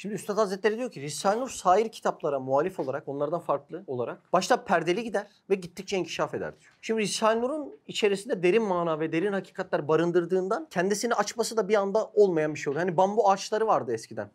Şimdi Üstad Hazretleri diyor ki Risale-i Nur sair kitaplara muhalif olarak onlardan farklı olarak başta perdeli gider ve gittikçe inkişaf eder diyor. Şimdi Risale-i Nur'un içerisinde derin mana ve derin hakikatler barındırdığından kendisini açması da bir anda olmayan bir şey oluyor. Hani bambu ağaçları vardı eskiden.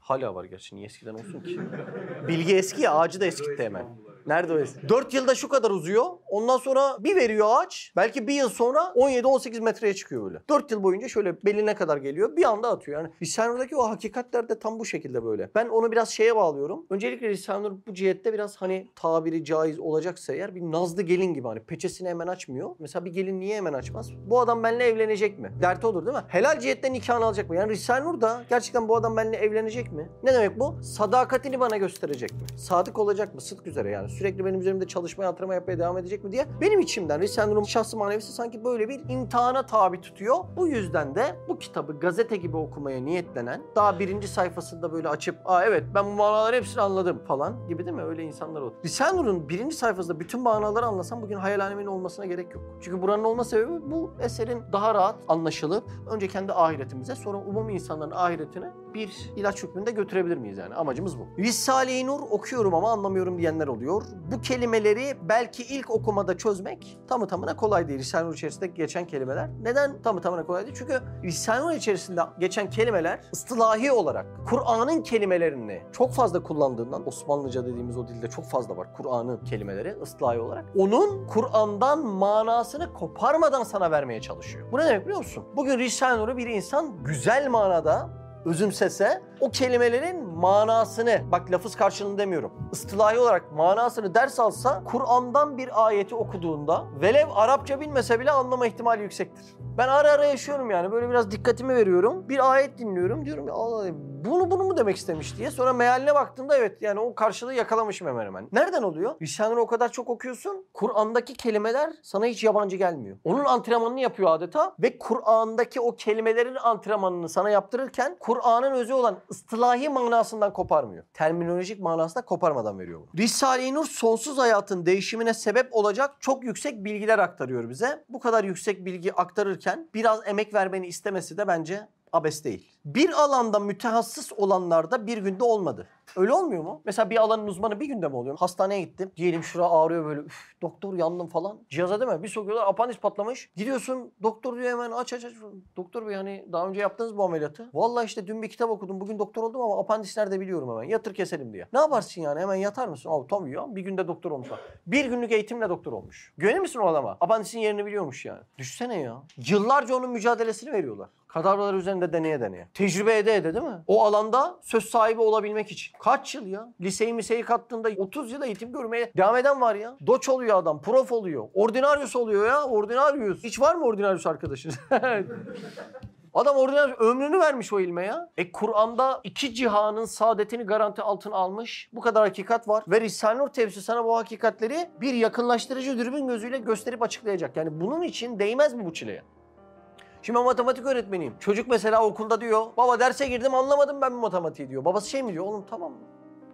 Hala var gerçi niye eskiden olsun ki? Bilgi eski ya ağacı da eskitti hemen. Nerede o eski? 4 yılda şu kadar uzuyor. Ondan sonra bir veriyor ağaç. Belki bir yıl sonra 17-18 metreye çıkıyor böyle. 4 yıl boyunca şöyle beline kadar geliyor. Bir anda atıyor. Yani Risale-i o hakikatler de tam bu şekilde böyle. Ben onu biraz şeye bağlıyorum. Öncelikle Risale-i Nur bu cihette biraz hani tabiri caiz olacaksa eğer bir nazlı gelin gibi hani peçesini hemen açmıyor. Mesela bir gelin niye hemen açmaz? Bu adam benimle evlenecek mi? Derti odur değil mi? Helal cihetten nikahını alacak mı? Yani Risale-i Nur da gerçekten bu adam benimle evlenecek mi? Ne demek bu? Sadakatini bana gösterecek mi? Sadık olacak mı? Sıdk üzere yani. Sürekli benim üzerimde çalışmaya, antrenman yapmaya devam edecek mi diye benim içimden Risale-i Nur'un şahsı manevisi sanki böyle bir imtihana tabi tutuyor. Bu yüzden de bu kitabı gazete gibi okumaya niyetlenen daha birinci sayfasında böyle açıp aa evet ben bu manaları hepsini anladım falan gibi değil mi? Öyle insanlar. Risale-i Nur'un birinci sayfasında bütün manaları anlasam bugün hayal alemin olmasına gerek yok. Çünkü buranın olma sebebi bu eserin daha rahat anlaşılıp önce kendi ahiretimize sonra umumi insanların ahiretine bir ilaç hükmünde götürebilir miyiz yani? Amacımız bu. Risale-i Nur okuyorum ama anlamıyorum diyenler oluyor. Bu kelimeleri belki ilk okumada çözmek tamı tamına kolay değil. Risale-i Nur içerisinde geçen kelimeler. Neden tamı tamına kolay değil? Çünkü Risale-i Nur içerisinde geçen kelimeler ıstılahi olarak Kur'an'ın kelimelerini çok fazla kullandığından Osmanlıca dediğimiz o dilde çok fazla var Kur'an'ın kelimeleri ıstılahi olarak. Onun Kur'an'dan manasını koparmadan sana vermeye çalışıyor. Bu ne demek biliyor musun? Bugün Risale-i Nur'u bir insan güzel manada özümsese o kelimelerin manasını, bak lafız karşılığını demiyorum, ıstılahi olarak manasını ders alsa Kur'an'dan bir ayeti okuduğunda velev Arapça bilmese bile anlama ihtimali yüksektir. Ben ara ara yaşıyorum yani böyle biraz dikkatimi veriyorum. Bir ayet dinliyorum diyorum ya Allah bunu bunu mu demek istemiş diye. Sonra mealine baktığımda evet yani o karşılığı yakalamışım hemen hemen. Nereden oluyor? Risale'ni o kadar çok okuyorsun. Kur'an'daki kelimeler sana hiç yabancı gelmiyor. Onun antrenmanını yapıyor adeta ve Kur'an'daki o kelimelerin antrenmanını sana yaptırırken Kur'an'ın özü olan ıstılahi manasından koparmıyor. Terminolojik manasında koparmadan veriyor bunu. Risale-i Nur sonsuz hayatın değişimine sebep olacak çok yüksek bilgiler aktarıyor bize. Bu kadar yüksek bilgi aktarırken biraz emek vermeni istemesi de bence abes değil. Bir alanda mütehassıs olanlarda bir günde olmadı. Öyle olmuyor mu? Mesela bir alanın uzmanı bir günde mi oluyor? Hastaneye gittim. Diyelim şura ağrıyor böyle. Üf, doktor yandım falan. Cihaza değil mi? Bir sokuyorlar apandis patlamış. Gidiyorsun doktor diyor hemen aç aç aç. Doktor bey hani daha önce yaptınız bu ameliyatı. Vallahi işte dün bir kitap okudum. Bugün doktor oldum ama apandis nerede biliyorum hemen. Yatır keselim diye. Ne yaparsın yani? Hemen yatar mısın? Abi tabii ya. Bir günde doktor olmuş. Bir günlük eğitimle doktor olmuş. Güvenir misin o adama? Apandisin yerini biliyormuş yani. Düşsene ya. Yıllarca onun mücadelesini veriyorlar. Kadavralar üzerinde deneye deneye. Tecrübe ede ede değil mi? O alanda söz sahibi olabilmek için. Kaç yıl ya? Liseyi miseyi kattığında 30 yıl eğitim görmeye devam eden var ya. Doç oluyor adam, prof oluyor. Ordinaryus oluyor ya, ordinaryus. Hiç var mı ordinaryus arkadaşınız? Adam ordinal ömrünü vermiş o ilme ya. E Kur'an'da iki cihanın saadetini garanti altına almış. Bu kadar hakikat var. Ve Risale-i Nur tefsiri sana bu hakikatleri bir yakınlaştırıcı dürbün gözüyle gösterip açıklayacak. Yani bunun için değmez mi bu çileye? Şimdi ben matematik öğretmeniyim. Çocuk mesela okulda diyor. Baba derse girdim anlamadım ben bu matematiği diyor. Babası şey mi diyor? Oğlum tamam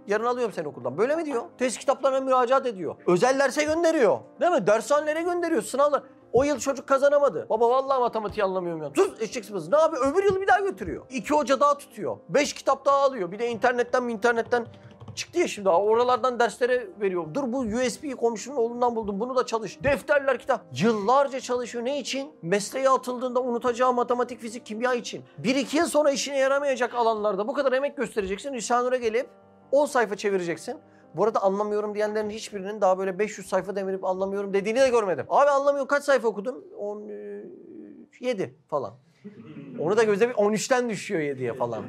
Yarın alıyorum seni okuldan. Böyle mi diyor? Test kitaplarına müracaat ediyor. Özel derse gönderiyor. Değil mi? Dershanelere gönderiyor. Sınavlar. O yıl çocuk kazanamadı. Baba vallahi matematiği anlamıyorum ya. Sus eşek. Ne yapıyor? Öbür yıl bir daha götürüyor. İki hoca daha tutuyor. Beş kitap daha alıyor. Bir de internetten internetten çıktı ya şimdi oralardan derslere veriyor. Dur bu USB'yi komşunun oğlundan buldum bunu da çalış. Defterler kitap. Yıllarca çalışıyor ne için? Mesleğe atıldığında unutacağı matematik, fizik, kimya için. Bir iki yıl sonra işine yaramayacak alanlarda bu kadar emek göstereceksin. Risale-i gelip 10 sayfa çevireceksin. Bu arada anlamıyorum diyenlerin hiçbirinin daha böyle 500 sayfa demirip anlamıyorum dediğini de görmedim. Abi anlamıyorum kaç sayfa okudun? 17 falan. Onu da gözde bir 13'ten düşüyor 7'ye falan.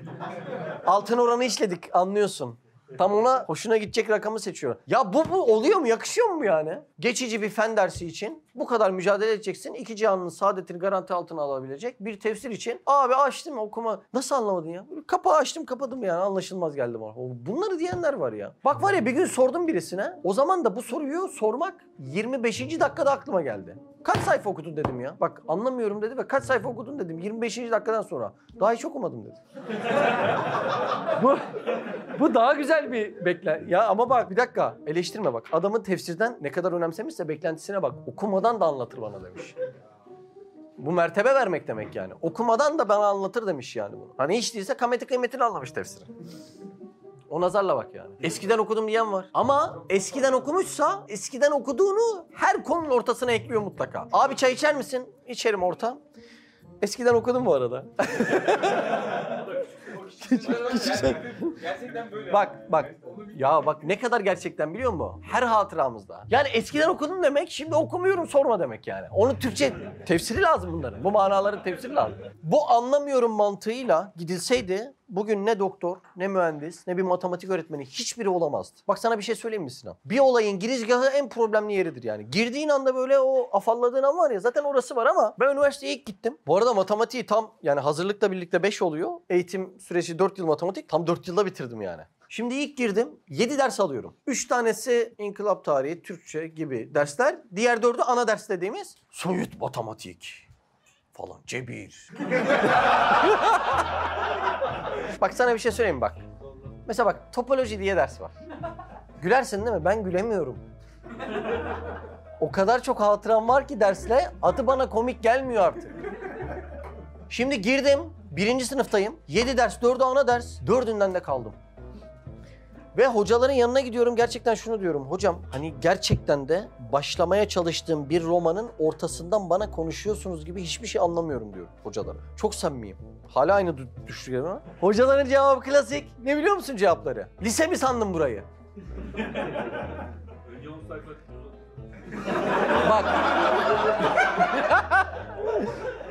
Altın oranı işledik anlıyorsun. Tam ona hoşuna gidecek rakamı seçiyor. Ya bu, bu oluyor mu? Yakışıyor mu yani? Geçici bir fen dersi için bu kadar mücadele edeceksin. İki cihanın saadetini garanti altına alabilecek bir tefsir için. Abi açtım okuma. Nasıl anlamadın ya? Kapağı açtım kapadım yani anlaşılmaz geldi bana. Bunları diyenler var ya. Bak var ya bir gün sordum birisine. O zaman da bu soruyu sormak 25. dakikada aklıma geldi. Kaç sayfa okudun dedim ya. Bak anlamıyorum dedi ve kaç sayfa okudun dedim 25. dakikadan sonra. Daha hiç okumadım dedi. bu, bu daha güzel bir bekle. Ya ama bak bir dakika eleştirme bak. Adamın tefsirden ne kadar önemsemişse beklentisine bak. Okumadan da anlatır bana demiş. Bu mertebe vermek demek yani. Okumadan da bana anlatır demiş yani bunu. Hani hiç değilse kameti kıymetini anlamış tefsiri. O nazarla bak yani. Eskiden okudum diyen var. Ama eskiden okumuşsa eskiden okuduğunu her konunun ortasına ekliyor mutlaka. Abi çay içer misin? İçerim ortam. Eskiden okudum bu arada. Gerçekten böyle. Bak bak. Ya bak ne kadar gerçekten biliyor musun? Her hatıramızda. Yani eskiden okudum demek şimdi okumuyorum sorma demek yani. Onun Türkçe tefsiri lazım bunların. Bu manaların tefsiri lazım. Bu anlamıyorum mantığıyla gidilseydi bugün ne doktor, ne mühendis, ne bir matematik öğretmeni hiçbiri olamazdı. Bak sana bir şey söyleyeyim mi Sinan? Bir olayın girizgahı en problemli yeridir yani. Girdiğin anda böyle o afalladığın an var ya zaten orası var ama ben üniversiteye ilk gittim. Bu arada matematiği tam yani hazırlıkla birlikte 5 oluyor. Eğitim süreci 4 yıl matematik. Tam 4 yılda bitirdim yani. Şimdi ilk girdim 7 ders alıyorum. 3 tanesi inkılap tarihi, Türkçe gibi dersler. Diğer 4'ü ana ders dediğimiz soyut matematik falan cebir. bak sana bir şey söyleyeyim bak. Mesela bak topoloji diye ders var. Gülersin değil mi? Ben gülemiyorum. O kadar çok hatıram var ki dersle adı bana komik gelmiyor artık. Şimdi girdim. Birinci sınıftayım. 7 ders, 4'ü ana ders. Dördünden de kaldım. Ve hocaların yanına gidiyorum gerçekten şunu diyorum. Hocam hani gerçekten de başlamaya çalıştığım bir romanın ortasından bana konuşuyorsunuz gibi hiçbir şey anlamıyorum diyorum hocalara. Çok samimiyim. Hala aynı dü- düşünüyorum ama. Hocaların cevabı klasik. Ne biliyor musun cevapları? Lise mi sandın burayı? Önce 10 sayfa Bak.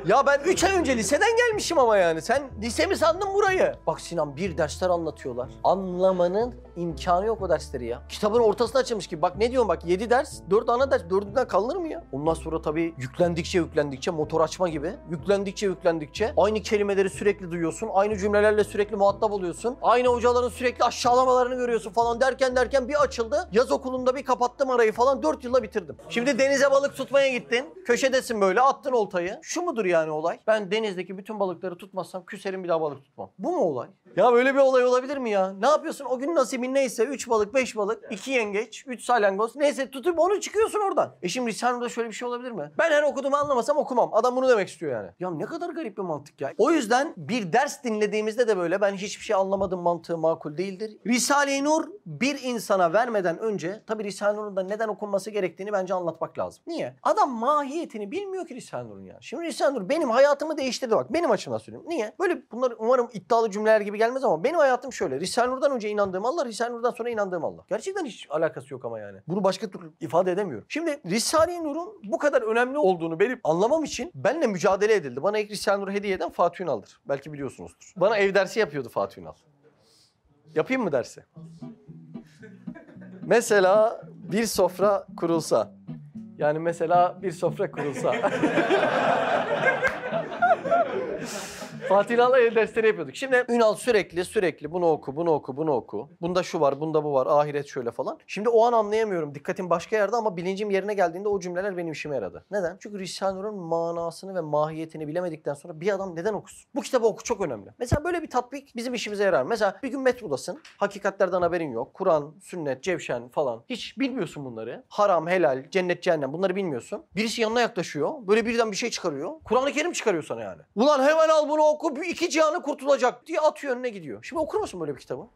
ya ben 3 ay önce liseden gelmişim ama yani. Sen lise mi sandın burayı? Bak Sinan bir dersler anlatıyorlar. Anlamanın imkanı yok o dersleri ya. Kitabın ortasına açılmış gibi. Bak ne diyorum bak 7 ders, 4 ana ders. 4'ünden kalınır mı ya? Ondan sonra tabii yüklendikçe yüklendikçe motor açma gibi. Yüklendikçe yüklendikçe aynı kelimeleri sürekli duyuyorsun. Aynı cümlelerle sürekli muhatap oluyorsun. Aynı hocaların sürekli aşağılamalarını görüyorsun falan derken derken bir açıldı. Yaz okulunda bir kapattım arayı falan 4 yılda bitirdim. Şimdi denize balık tutmaya gittin. Köşedesin böyle attın oltayı. Şu mudur yani olay? Ben denizdeki bütün balıkları tutmazsam küserim bir daha balık tutmam. Bu mu olay? Ya böyle bir olay olabilir mi ya? Ne yapıyorsun? O gün nasibin neyse 3 balık, 5 balık, 2 yengeç, 3 salyangoz neyse tutup onu çıkıyorsun oradan. E şimdi Risale'de şöyle bir şey olabilir mi? Ben her okuduğumu anlamasam okumam. Adam bunu demek istiyor yani. Ya ne kadar garip bir mantık ya. O yüzden bir ders dinlediğimizde de böyle ben hiçbir şey anlamadım mantığı makul değildir. Risale-i Nur bir insana vermeden önce tabii Risale-i Nur'un da neden okunması gerektiğini bence anlatmak lazım. Niye? Adam mahiyetini bilmiyor ki Risale-i Nur'un ya. Şimdi Risale-i Nur benim hayatımı değiştirdi bak. Benim açımdan söyleyeyim. Niye? Böyle bunlar umarım iddialı cümleler gibi gelmez ama benim hayatım şöyle. Risale-i Nur'dan önce inandığım Allah, Risale-i sonra inandığım Allah. Gerçekten hiç alakası yok ama yani. Bunu başka türlü ifade edemiyorum. Şimdi Risale-i Nur'un bu kadar önemli olduğunu benim anlamam için benimle mücadele edildi. Bana ilk Risale-i Nur'u hediye eden Fatih Ünal'dır. Belki biliyorsunuzdur. Bana ev dersi yapıyordu Fatih Ünal. Yapayım mı dersi? Mesela bir sofra kurulsa. Yani mesela bir sofra kurulsa. Fatih Ünal'la el dersleri yapıyorduk. Şimdi Ünal sürekli sürekli bunu oku, bunu oku, bunu oku. Bunda şu var, bunda bu var, ahiret şöyle falan. Şimdi o an anlayamıyorum. Dikkatim başka yerde ama bilincim yerine geldiğinde o cümleler benim işime yaradı. Neden? Çünkü Risale-i manasını ve mahiyetini bilemedikten sonra bir adam neden okusun? Bu kitabı oku çok önemli. Mesela böyle bir tatbik bizim işimize yarar. Mesela bir gün metrodasın. Hakikatlerden haberin yok. Kur'an, sünnet, cevşen falan. Hiç bilmiyorsun bunları. Haram, helal, cennet, cehennem bunları bilmiyorsun. Birisi yanına yaklaşıyor. Böyle birden bir şey çıkarıyor. Kur'an-ı Kerim çıkarıyor sana yani. Ulan hemen al bunu oku. Bu iki cihanı kurtulacak diye atıyor önüne gidiyor. Şimdi okur musun böyle bir kitabı?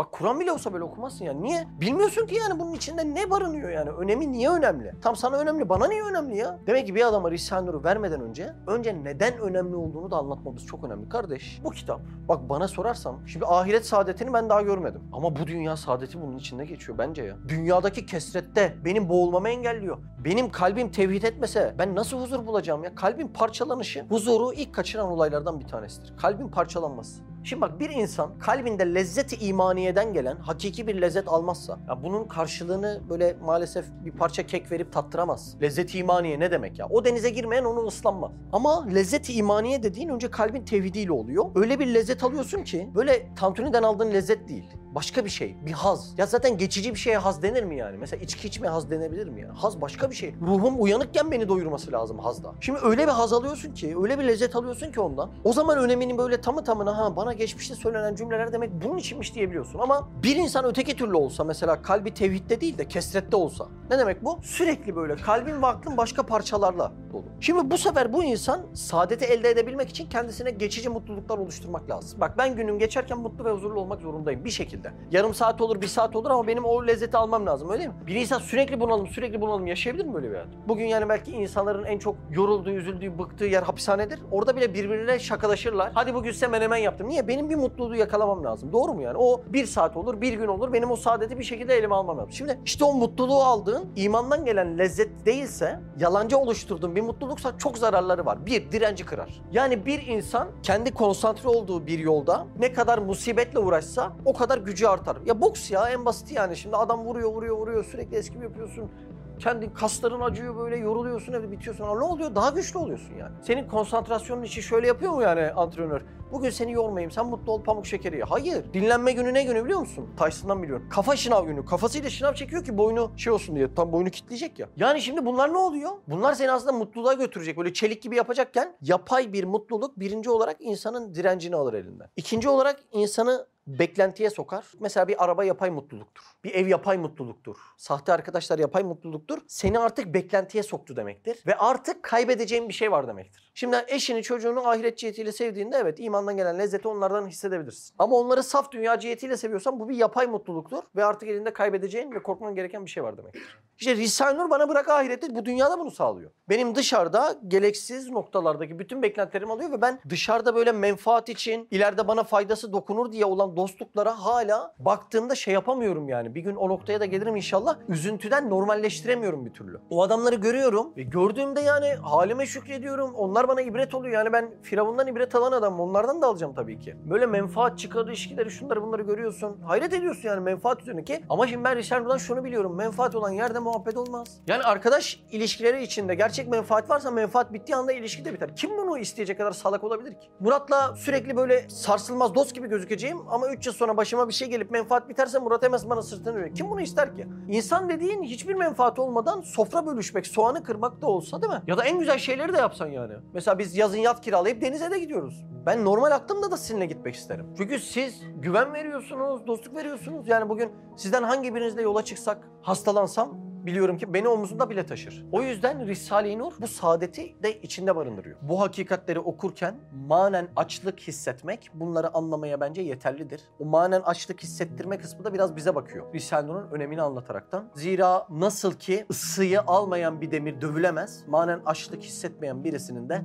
Bak Kur'an bile olsa böyle okumazsın ya. Niye? Bilmiyorsun ki yani bunun içinde ne barınıyor yani. Önemi niye önemli? Tam sana önemli, bana niye önemli ya? Demek ki bir adama Risale-i Nur'u vermeden önce önce neden önemli olduğunu da anlatmamız çok önemli. Kardeş bu kitap bak bana sorarsam şimdi ahiret saadetini ben daha görmedim. Ama bu dünya saadeti bunun içinde geçiyor bence ya. Dünyadaki kesrette benim boğulmamı engelliyor. Benim kalbim tevhid etmese ben nasıl huzur bulacağım ya? Kalbin parçalanışı huzuru ilk kaçıran olaylardan bir tanesidir. Kalbin parçalanması. Şimdi bak bir insan kalbinde lezzeti imaniyeden gelen hakiki bir lezzet almazsa ya bunun karşılığını böyle maalesef bir parça kek verip tattıramaz. Lezzet imaniye ne demek ya? O denize girmeyen onu ıslanmaz. Ama lezzet imaniye dediğin önce kalbin tevhidiyle oluyor. Öyle bir lezzet alıyorsun ki böyle tantuniden aldığın lezzet değil. Başka bir şey. Bir haz. Ya zaten geçici bir şeye haz denir mi yani? Mesela içki içmeye haz denebilir mi ya? Haz başka bir şey. Ruhum uyanıkken beni doyurması lazım hazda. Şimdi öyle bir haz alıyorsun ki, öyle bir lezzet alıyorsun ki ondan. O zaman önemini böyle tamı tamına ha bana geçmişte söylenen cümleler demek bunun içinmiş diyebiliyorsun. Ama bir insan öteki türlü olsa mesela kalbi tevhidde değil de kesrette olsa. Ne demek bu? Sürekli böyle kalbin ve aklın başka parçalarla dolu. Şimdi bu sefer bu insan saadeti elde edebilmek için kendisine geçici mutluluklar oluşturmak lazım. Bak ben günüm geçerken mutlu ve huzurlu olmak zorundayım bir şekilde. Yarım saat olur, bir saat olur ama benim o lezzeti almam lazım öyle mi? Bir insan sürekli bunalım, sürekli bunalım yaşayabilir mi böyle bir hayat? Bugün yani belki insanların en çok yorulduğu, üzüldüğü, bıktığı yer hapishanedir. Orada bile birbirine şakalaşırlar. Hadi bugün size menemen yaptım. Niye? Benim bir mutluluğu yakalamam lazım. Doğru mu yani? O bir saat olur, bir gün olur. Benim o saadeti bir şekilde elime almam lazım. Şimdi işte o mutluluğu aldığın imandan gelen lezzet değilse, yalancı oluşturduğun bir mutluluksa çok zararları var. Bir, direnci kırar. Yani bir insan kendi konsantre olduğu bir yolda ne kadar musibetle uğraşsa o kadar gücü artar. Ya boks ya en basiti yani. Şimdi adam vuruyor, vuruyor, vuruyor. Sürekli eski yapıyorsun. Kendi kasların acıyor böyle yoruluyorsun evde bitiyorsun. Ne oluyor? Daha güçlü oluyorsun yani. Senin konsantrasyonun için şöyle yapıyor mu yani antrenör? Bugün seni yormayayım sen mutlu ol pamuk şekeri. Hayır. Dinlenme günü ne günü biliyor musun? Tyson'dan biliyorum. Kafa şınav günü. Kafasıyla şınav çekiyor ki boynu şey olsun diye. Tam boynu kitleyecek ya. Yani şimdi bunlar ne oluyor? Bunlar seni aslında mutluluğa götürecek. Böyle çelik gibi yapacakken yapay bir mutluluk birinci olarak insanın direncini alır elinden. İkinci olarak insanı beklentiye sokar. Mesela bir araba yapay mutluluktur. Bir ev yapay mutluluktur. Sahte arkadaşlar yapay mutluluktur. Seni artık beklentiye soktu demektir. Ve artık kaybedeceğin bir şey var demektir. Şimdi eşini çocuğunu ahiret cihetiyle sevdiğinde evet imandan gelen lezzeti onlardan hissedebilirsin. Ama onları saf dünya cihetiyle seviyorsan bu bir yapay mutluluktur. Ve artık elinde kaybedeceğin ve korkman gereken bir şey var demektir. İşte Risale-i Nur bana bırak ahirette bu dünyada bunu sağlıyor. Benim dışarıda gereksiz noktalardaki bütün beklentilerimi alıyor ve ben dışarıda böyle menfaat için ileride bana faydası dokunur diye olan dostluklara hala baktığımda şey yapamıyorum yani. Bir gün o noktaya da gelirim inşallah. Üzüntüden normalleştiremiyorum bir türlü. O adamları görüyorum ve gördüğümde yani halime şükrediyorum. Onlar bana ibret oluyor. Yani ben Firavundan ibret alan adamım. Onlardan da alacağım tabii ki. Böyle menfaat çıkar ilişkileri şunları bunları görüyorsun. Hayret ediyorsun yani menfaat üzerine ki. Ama şimdi ben Richard şunu biliyorum. Menfaat olan yerde muhabbet olmaz. Yani arkadaş ilişkileri içinde gerçek menfaat varsa menfaat bittiği anda ilişki de biter. Kim bunu isteyecek kadar salak olabilir ki? Murat'la sürekli böyle sarsılmaz dost gibi gözükeceğim ama 3 yıl sonra başıma bir şey gelip menfaat biterse Murat hemen bana sırtını dönüyor. Kim bunu ister ki? İnsan dediğin hiçbir menfaati olmadan sofra bölüşmek, soğanı kırmak da olsa değil mi? Ya da en güzel şeyleri de yapsan yani. Mesela biz yazın yat kiralayıp denize de gidiyoruz. Ben normal aklımda da sizinle gitmek isterim. Çünkü siz güven veriyorsunuz, dostluk veriyorsunuz. Yani bugün sizden hangi birinizle yola çıksak, hastalansam biliyorum ki beni omuzunda bile taşır. O yüzden Risale-i Nur bu saadeti de içinde barındırıyor. Bu hakikatleri okurken manen açlık hissetmek bunları anlamaya bence yeterlidir. O manen açlık hissettirme kısmı da biraz bize bakıyor. Risale-i Nur'un önemini anlataraktan. Zira nasıl ki ısıyı almayan bir demir dövülemez, manen açlık hissetmeyen birisinin de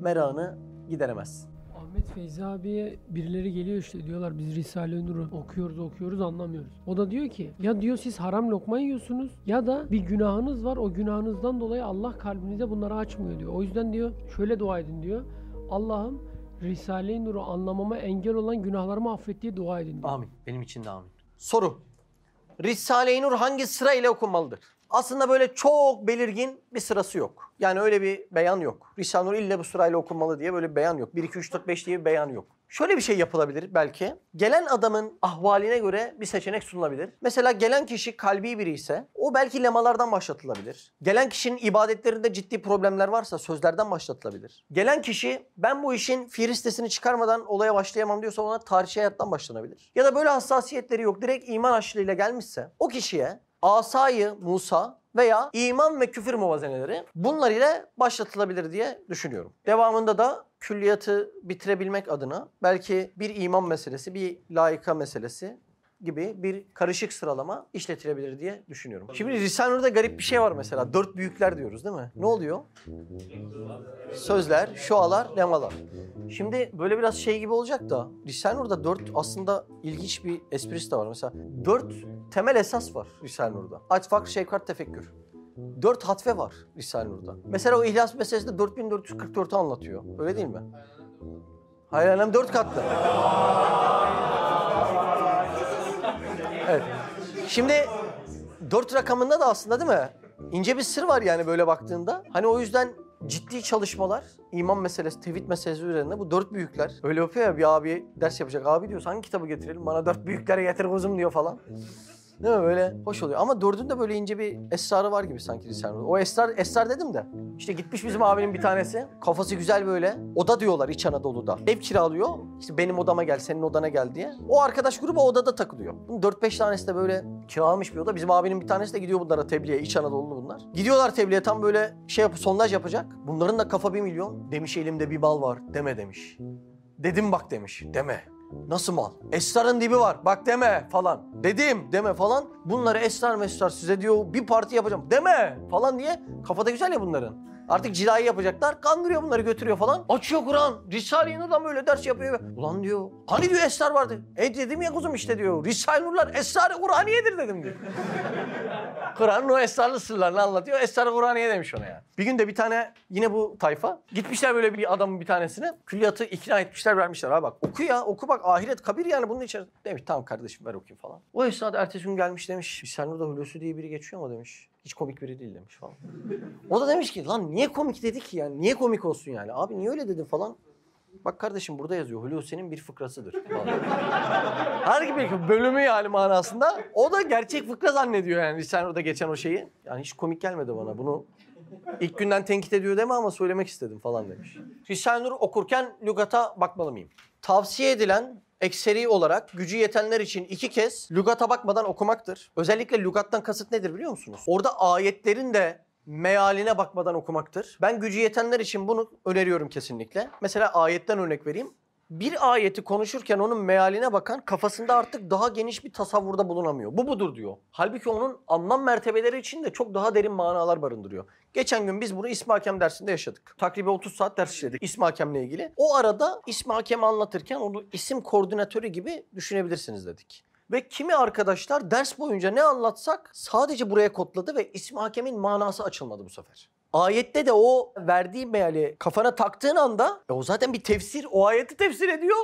merakını gideremez. Ahmet Feyzi abiye birileri geliyor işte diyorlar biz Risale-i Nur'u okuyoruz okuyoruz anlamıyoruz. O da diyor ki ya diyor siz haram lokma yiyorsunuz ya da bir günahınız var o günahınızdan dolayı Allah kalbinize bunları açmıyor diyor. O yüzden diyor şöyle dua edin diyor. Allah'ım Risale-i Nur'u anlamama engel olan günahlarımı affet diye dua edin diyor. Amin. Benim için de amin. Soru. Risale-i Nur hangi sıra ile okunmalıdır? Aslında böyle çok belirgin bir sırası yok. Yani öyle bir beyan yok. Risale-i Nur ille bu sırayla okunmalı diye böyle bir beyan yok. 1, 2, 3, 4, 5 diye bir beyan yok. Şöyle bir şey yapılabilir belki. Gelen adamın ahvaline göre bir seçenek sunulabilir. Mesela gelen kişi kalbi biri ise o belki lemalardan başlatılabilir. Gelen kişinin ibadetlerinde ciddi problemler varsa sözlerden başlatılabilir. Gelen kişi ben bu işin firistesini çıkarmadan olaya başlayamam diyorsa ona tarihçi hayattan başlanabilir. Ya da böyle hassasiyetleri yok direkt iman aşılığıyla gelmişse o kişiye asayı Musa veya iman ve küfür muvazeneleri bunlar ile başlatılabilir diye düşünüyorum. Devamında da külliyatı bitirebilmek adına belki bir iman meselesi, bir laika meselesi gibi bir karışık sıralama işletilebilir diye düşünüyorum. Şimdi Risale-i garip bir şey var mesela. Dört büyükler diyoruz değil mi? Ne oluyor? Sözler, şualar, lemalar. Şimdi böyle biraz şey gibi olacak da Risale-i dört aslında ilginç bir esprisi de var. Mesela dört temel esas var Risale-i Nur'da. Atfak, şefkat, tefekkür. Dört hatfe var Risale-i Nur'da. Mesela o ihlas meselesinde 4444'ü anlatıyor. Öyle değil mi? Hayır annem dört katlı. Evet. Şimdi dört rakamında da aslında değil mi? İnce bir sır var yani böyle baktığında. Hani o yüzden ciddi çalışmalar iman meselesi, tevhid meselesi üzerinde bu dört büyükler öyle yapıyor ya bir abi ders yapacak. Abi diyor hangi kitabı getirelim? Bana dört büyükleri getir kuzum diyor falan. Değil mi? Böyle hoş oluyor. Ama dördünde böyle ince bir esrarı var gibi sanki Nur. O esrar, esrar dedim de. İşte gitmiş bizim abinin bir tanesi. Kafası güzel böyle. Oda diyorlar İç Anadolu'da. Ev kiralıyor. İşte benim odama gel, senin odana gel diye. O arkadaş grubu odada takılıyor. Bunun 4-5 tanesi de böyle kiralamış bir oda. Bizim abinin bir tanesi de gidiyor bunlara tebliğe. İç Anadolu'lu bunlar. Gidiyorlar tebliğe tam böyle şey yapıp sondaj yapacak. Bunların da kafa bir milyon. Demiş elimde bir mal var. Deme demiş. Dedim bak demiş. Deme. Nasıl mal? Esrarın dibi var. Bak deme falan. Dedim deme falan. Bunları esrar mesrar size diyor bir parti yapacağım. Deme falan diye. Kafada güzel ya bunların. Artık cilayı yapacaklar. Kandırıyor bunları götürüyor falan. Açıyor Kur'an. Risale-i Nur'dan böyle ders yapıyor. Ulan diyor. Hani diyor esrar vardı. E dedim ya kuzum işte diyor. Risale-i Nur'lar esrar-ı Kur'aniyedir dedim diyor. Kur'an'ın o esrarlı sırlarını anlatıyor. Esrar-ı Kur'aniye demiş ona ya. Bir gün de bir tane yine bu tayfa gitmişler böyle bir adamın bir tanesine. Külliyatı ikna etmişler vermişler. Ha bak oku ya oku bak ahiret kabir yani bunun içerisinde. Demiş tamam kardeşim ver okuyayım falan. O esnada ertesi gün gelmiş demiş. Risale-i Hulusi diye biri geçiyor ama demiş. Hiç komik biri değil demiş falan. O da demiş ki lan niye komik dedi ki yani? Niye komik olsun yani? Abi niye öyle dedin falan. Bak kardeşim burada yazıyor. Hulusi'nin bir fıkrasıdır. Her bir bölümü yani manasında. O da gerçek fıkra zannediyor yani sen orada geçen o şeyi. Yani hiç komik gelmedi bana. Bunu ilk günden tenkit ediyor deme ama söylemek istedim falan demiş. Risale-i Nur okurken lügata bakmalı mıyım? Tavsiye edilen ekseri olarak gücü yetenler için iki kez lügata bakmadan okumaktır. Özellikle lügattan kasıt nedir biliyor musunuz? Orada ayetlerin de mealine bakmadan okumaktır. Ben gücü yetenler için bunu öneriyorum kesinlikle. Mesela ayetten örnek vereyim. Bir ayeti konuşurken onun mealine bakan kafasında artık daha geniş bir tasavvurda bulunamıyor. Bu budur diyor. Halbuki onun anlam mertebeleri için de çok daha derin manalar barındırıyor. Geçen gün biz bunu İsmi Hakem dersinde yaşadık. Takribi 30 saat ders işledik İsmi Hakem'le ilgili. O arada İsmi Hakem'i anlatırken onu isim koordinatörü gibi düşünebilirsiniz dedik. Ve kimi arkadaşlar ders boyunca ne anlatsak sadece buraya kodladı ve İsmi Hakem'in manası açılmadı bu sefer. Ayette de o verdiği meali kafana taktığın anda e o zaten bir tefsir, o ayeti tefsir ediyor.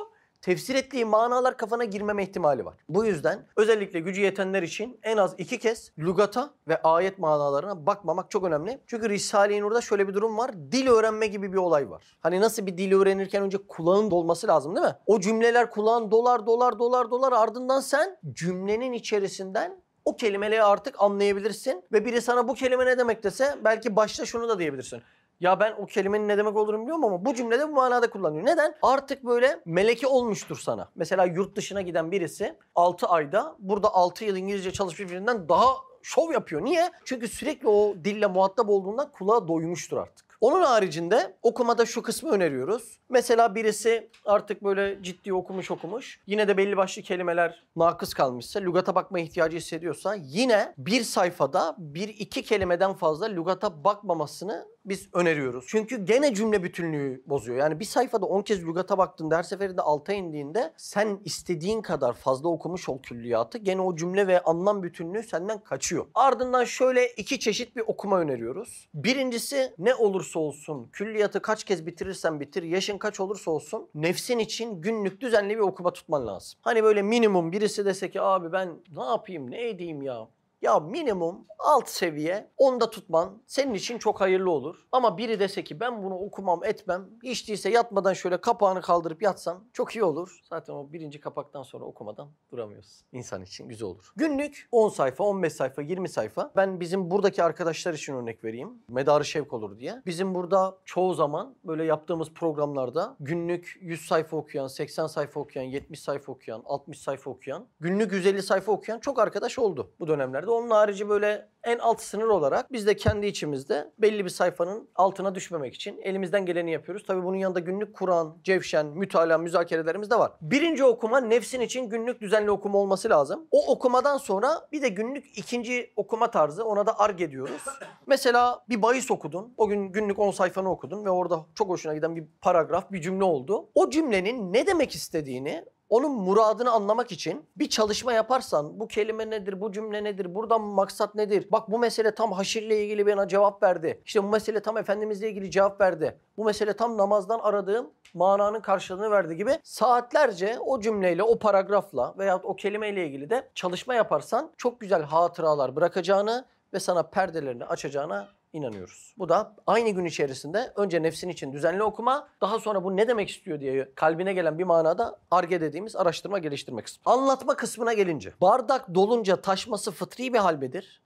Tefsir ettiği manalar kafana girmeme ihtimali var. Bu yüzden özellikle gücü yetenler için en az iki kez lügata ve ayet manalarına bakmamak çok önemli. Çünkü Risale-i Nur'da şöyle bir durum var. Dil öğrenme gibi bir olay var. Hani nasıl bir dil öğrenirken önce kulağın dolması lazım değil mi? O cümleler kulağın dolar dolar dolar dolar ardından sen cümlenin içerisinden o kelimeleri artık anlayabilirsin. Ve biri sana bu kelime ne demek dese belki başta şunu da diyebilirsin. Ya ben o kelimenin ne demek olduğunu biliyorum ama bu cümlede bu manada kullanıyor. Neden? Artık böyle meleki olmuştur sana. Mesela yurt dışına giden birisi 6 ayda burada 6 yıl İngilizce çalışmış birinden daha şov yapıyor. Niye? Çünkü sürekli o dille muhatap olduğundan kulağa doymuştur artık. Onun haricinde okumada şu kısmı öneriyoruz. Mesela birisi artık böyle ciddi okumuş okumuş. Yine de belli başlı kelimeler nakıs kalmışsa, lügata bakma ihtiyacı hissediyorsa yine bir sayfada bir iki kelimeden fazla lügata bakmamasını biz öneriyoruz. Çünkü gene cümle bütünlüğü bozuyor. Yani bir sayfada 10 kez lügata baktığında her seferinde alta indiğinde sen istediğin kadar fazla okumuş ol külliyatı gene o cümle ve anlam bütünlüğü senden kaçıyor. Ardından şöyle iki çeşit bir okuma öneriyoruz. Birincisi ne olursa olsun külliyatı kaç kez bitirirsen bitir yaşın kaç olursa olsun nefsin için günlük düzenli bir okuma tutman lazım. Hani böyle minimum birisi dese ki abi ben ne yapayım ne edeyim ya ya minimum alt seviye onda tutman senin için çok hayırlı olur. Ama biri dese ki ben bunu okumam etmem. Hiç değilse yatmadan şöyle kapağını kaldırıp yatsan çok iyi olur. Zaten o birinci kapaktan sonra okumadan duramıyorsun. İnsan için güzel olur. Günlük 10 sayfa, 15 sayfa, 20 sayfa. Ben bizim buradaki arkadaşlar için örnek vereyim. Medarı şevk olur diye. Bizim burada çoğu zaman böyle yaptığımız programlarda günlük 100 sayfa okuyan, 80 sayfa okuyan, 70 sayfa okuyan, 60 sayfa okuyan, günlük 150 sayfa okuyan çok arkadaş oldu bu dönemlerde. Onun harici böyle en alt sınır olarak biz de kendi içimizde belli bir sayfanın altına düşmemek için elimizden geleni yapıyoruz. Tabii bunun yanında günlük Kur'an, cevşen, mütalaa, müzakerelerimiz de var. Birinci okuma nefsin için günlük düzenli okuma olması lazım. O okumadan sonra bir de günlük ikinci okuma tarzı ona da arg ediyoruz. Mesela bir bahis okudun. O gün günlük 10 sayfanı okudun ve orada çok hoşuna giden bir paragraf, bir cümle oldu. O cümlenin ne demek istediğini onun muradını anlamak için bir çalışma yaparsan bu kelime nedir, bu cümle nedir, buradan maksat nedir? Bak bu mesele tam haşirle ilgili bana cevap verdi. İşte bu mesele tam Efendimizle ilgili cevap verdi. Bu mesele tam namazdan aradığım mananın karşılığını verdi gibi saatlerce o cümleyle, o paragrafla veya o kelimeyle ilgili de çalışma yaparsan çok güzel hatıralar bırakacağını ve sana perdelerini açacağına inanıyoruz. Bu da aynı gün içerisinde önce nefsin için düzenli okuma, daha sonra bu ne demek istiyor diye kalbine gelen bir manada arge dediğimiz araştırma geliştirme kısmı. Anlatma kısmına gelince, bardak dolunca taşması fıtri bir hal midir?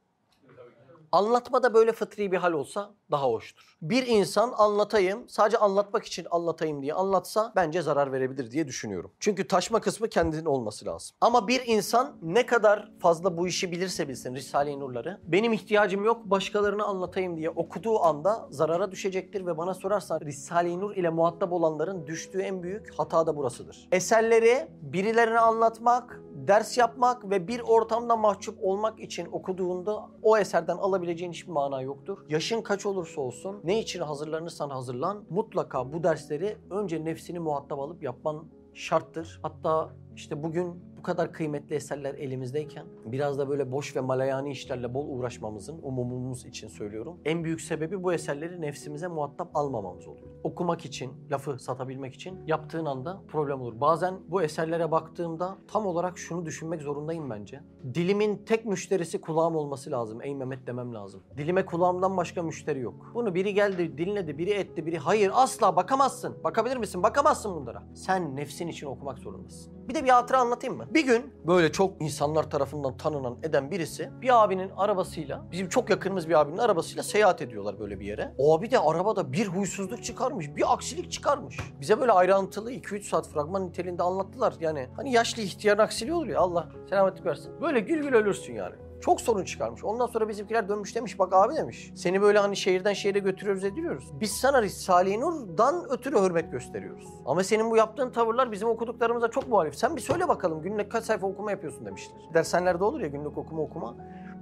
Anlatma da böyle fıtri bir hal olsa daha hoştur. Bir insan anlatayım, sadece anlatmak için anlatayım diye anlatsa bence zarar verebilir diye düşünüyorum. Çünkü taşma kısmı kendinin olması lazım. Ama bir insan ne kadar fazla bu işi bilirse bilsin Risale-i Nurları, benim ihtiyacım yok başkalarına anlatayım diye okuduğu anda zarara düşecektir ve bana sorarsan Risale-i Nur ile muhatap olanların düştüğü en büyük hata da burasıdır. Eserleri birilerine anlatmak, ders yapmak ve bir ortamda mahcup olmak için okuduğunda o eserden alabileceğin hiçbir mana yoktur. Yaşın kaç olursa olsun, ne için hazırlanırsan hazırlan, mutlaka bu dersleri önce nefsini muhatap alıp yapman şarttır. Hatta işte bugün bu kadar kıymetli eserler elimizdeyken biraz da böyle boş ve malayani işlerle bol uğraşmamızın umumumuz için söylüyorum. En büyük sebebi bu eserleri nefsimize muhatap almamamız oluyor. Okumak için, lafı satabilmek için yaptığın anda problem olur. Bazen bu eserlere baktığımda tam olarak şunu düşünmek zorundayım bence. Dilimin tek müşterisi kulağım olması lazım. Ey Mehmet demem lazım. Dilime kulağımdan başka müşteri yok. Bunu biri geldi, dinledi, biri etti, biri hayır asla bakamazsın. Bakabilir misin? Bakamazsın bunlara. Sen nefsin için okumak zorundasın. Bir de bir hatıra anlatayım mı? Bir gün böyle çok insanlar tarafından tanınan eden birisi bir abinin arabasıyla, bizim çok yakınımız bir abinin arabasıyla seyahat ediyorlar böyle bir yere. O abi de arabada bir huysuzluk çıkarmış, bir aksilik çıkarmış. Bize böyle ayrıntılı 2-3 saat fragman niteliğinde anlattılar. Yani hani yaşlı ihtiyar aksiliği olur ya Allah selametlik versin. Böyle gül gül ölürsün yani. Çok sorun çıkarmış. Ondan sonra bizimkiler dönmüş demiş bak abi demiş. Seni böyle hani şehirden şehire götürüyoruz ediyoruz. Biz sana Risale-i Nur'dan ötürü hürmet gösteriyoruz. Ama senin bu yaptığın tavırlar bizim okuduklarımıza çok muhalif. Sen bir söyle bakalım günlük kaç sayfa okuma yapıyorsun demişler. Dershanelerde olur ya günlük okuma okuma.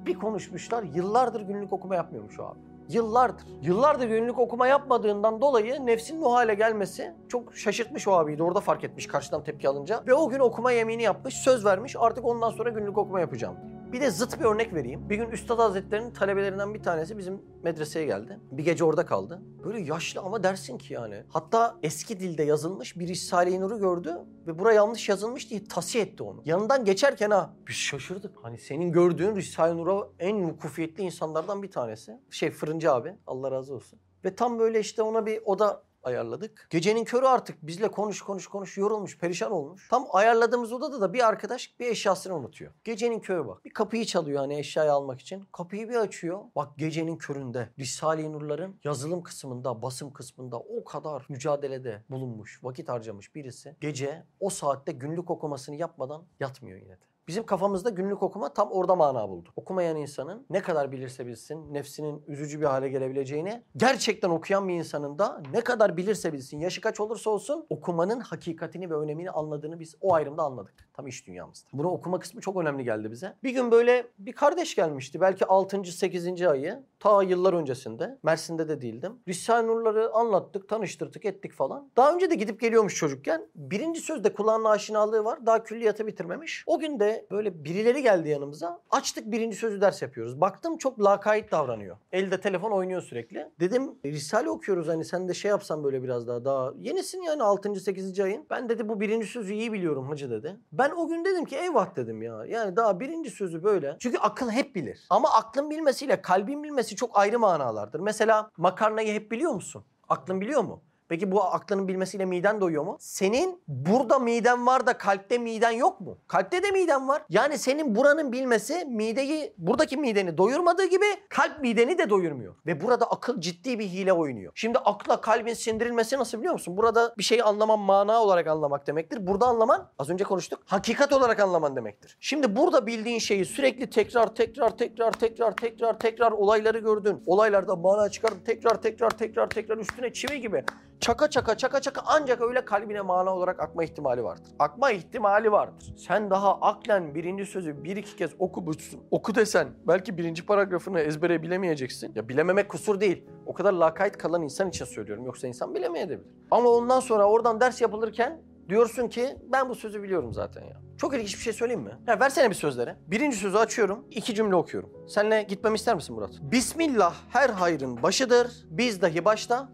Bir konuşmuşlar yıllardır günlük okuma yapmıyormuş o abi. Yıllardır. Yıllardır günlük okuma yapmadığından dolayı nefsin o hale gelmesi çok şaşırtmış o abiyi. de Orada fark etmiş karşıdan tepki alınca. Ve o gün okuma yemini yapmış, söz vermiş. Artık ondan sonra günlük okuma yapacağım diye. Bir de zıt bir örnek vereyim. Bir gün Üstad Hazretleri'nin talebelerinden bir tanesi bizim medreseye geldi. Bir gece orada kaldı. Böyle yaşlı ama dersin ki yani. Hatta eski dilde yazılmış bir Risale-i Nur'u gördü ve bura yanlış yazılmış diye tavsiye etti onu. Yanından geçerken ha biz şaşırdık. Hani senin gördüğün Risale-i Nur'a en vukufiyetli insanlardan bir tanesi. Şey fırıncı abi Allah razı olsun. Ve tam böyle işte ona bir oda ayarladık. Gecenin körü artık bizle konuş konuş konuş yorulmuş, perişan olmuş. Tam ayarladığımız odada da bir arkadaş bir eşyasını unutuyor. Gecenin körü bak. Bir kapıyı çalıyor hani eşyayı almak için. Kapıyı bir açıyor. Bak gecenin köründe Risale-i Nur'ların yazılım kısmında, basım kısmında o kadar mücadelede bulunmuş, vakit harcamış birisi. Gece o saatte günlük okumasını yapmadan yatmıyor yine de. Bizim kafamızda günlük okuma tam orada mana buldu. Okumayan insanın ne kadar bilirse bilsin nefsinin üzücü bir hale gelebileceğini, gerçekten okuyan bir insanın da ne kadar bilirse bilsin, yaşı kaç olursa olsun okumanın hakikatini ve önemini anladığını biz o ayrımda anladık. Tam iş dünyamızda. Bunu okuma kısmı çok önemli geldi bize. Bir gün böyle bir kardeş gelmişti. Belki 6. 8. ayı. Ta yıllar öncesinde. Mersin'de de değildim. Risale-i Nur'ları anlattık, tanıştırdık, ettik falan. Daha önce de gidip geliyormuş çocukken. Birinci sözde kulağının aşinalığı var. Daha külliyatı bitirmemiş. O gün de böyle birileri geldi yanımıza. Açtık birinci sözü ders yapıyoruz. Baktım çok lakayt davranıyor. Elde telefon oynuyor sürekli. Dedim Risale okuyoruz hani sen de şey yapsan böyle biraz daha. Daha yenisin yani 6. 8. ayın. Ben dedi bu birinci sözü iyi biliyorum hacı dedi. Ben o gün dedim ki eyvah dedim ya. Yani daha birinci sözü böyle. Çünkü akıl hep bilir. Ama aklın bilmesiyle kalbin bilmesi çok ayrı manalardır. Mesela makarnayı hep biliyor musun? Aklın biliyor mu? Peki bu aklının bilmesiyle miden doyuyor mu? Senin burada miden var da kalpte miden yok mu? Kalpte de miden var. Yani senin buranın bilmesi mideyi, buradaki mideni doyurmadığı gibi kalp mideni de doyurmuyor. Ve burada akıl ciddi bir hile oynuyor. Şimdi akla kalbin sindirilmesi nasıl biliyor musun? Burada bir şeyi anlaman mana olarak anlamak demektir. Burada anlaman az önce konuştuk. Hakikat olarak anlaman demektir. Şimdi burada bildiğin şeyi sürekli tekrar tekrar tekrar tekrar tekrar tekrar olayları gördün. Olaylarda mana çıkardın. Tekrar tekrar tekrar tekrar üstüne çivi gibi çaka çaka çaka çaka ancak öyle kalbine mana olarak akma ihtimali vardır. Akma ihtimali vardır. Sen daha aklen birinci sözü bir iki kez okumuşsun. Oku desen belki birinci paragrafını ezbere bilemeyeceksin. Ya bilememek kusur değil. O kadar lakayt kalan insan için söylüyorum. Yoksa insan bilemeyebilir. Ama ondan sonra oradan ders yapılırken diyorsun ki ben bu sözü biliyorum zaten ya. Çok ilginç bir şey söyleyeyim mi? Ya versene bir sözleri. Birinci sözü açıyorum, iki cümle okuyorum. Seninle gitmemi ister misin Murat? Bismillah her hayrın başıdır. Biz dahi başta